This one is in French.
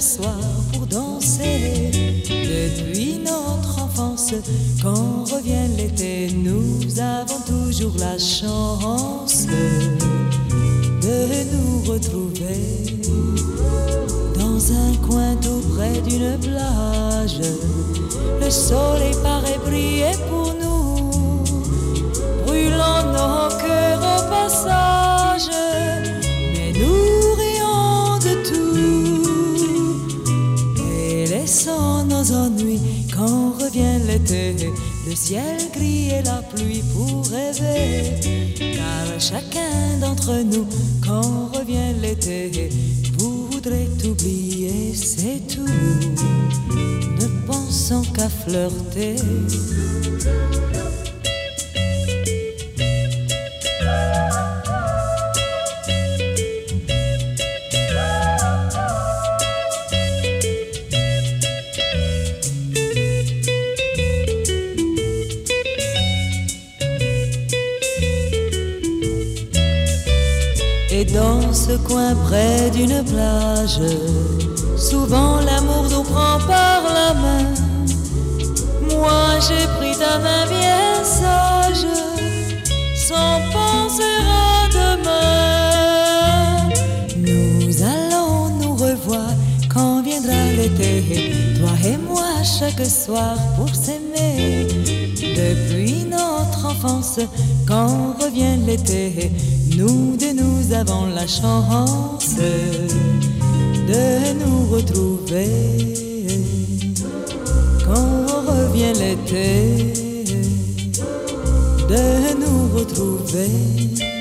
soir pour danser. Depuis notre enfance, quand revient l'été, nous avons toujours la chance de nous retrouver dans un coin tout près d'une plage. Le soleil paraît briller pour et laissons nos ennuis quand revient l'été. Le ciel gris et la pluie pour rêver, car chacun d'entre nous, quand revient l'été, voudrait oublier, c'est tout. Ne pensons qu'à flirter. Et dans ce coin près d'une plage, souvent l'amour nous prend par la main. Moi j'ai pris ta main bien sage, sans penser à demain. Nous allons nous revoir quand viendra l'été, toi et moi chaque soir pour s'aimer. Depuis notre enfance, quand revient l'été, nous avons la chance de nous retrouver. Quand revient l'été, de nous retrouver.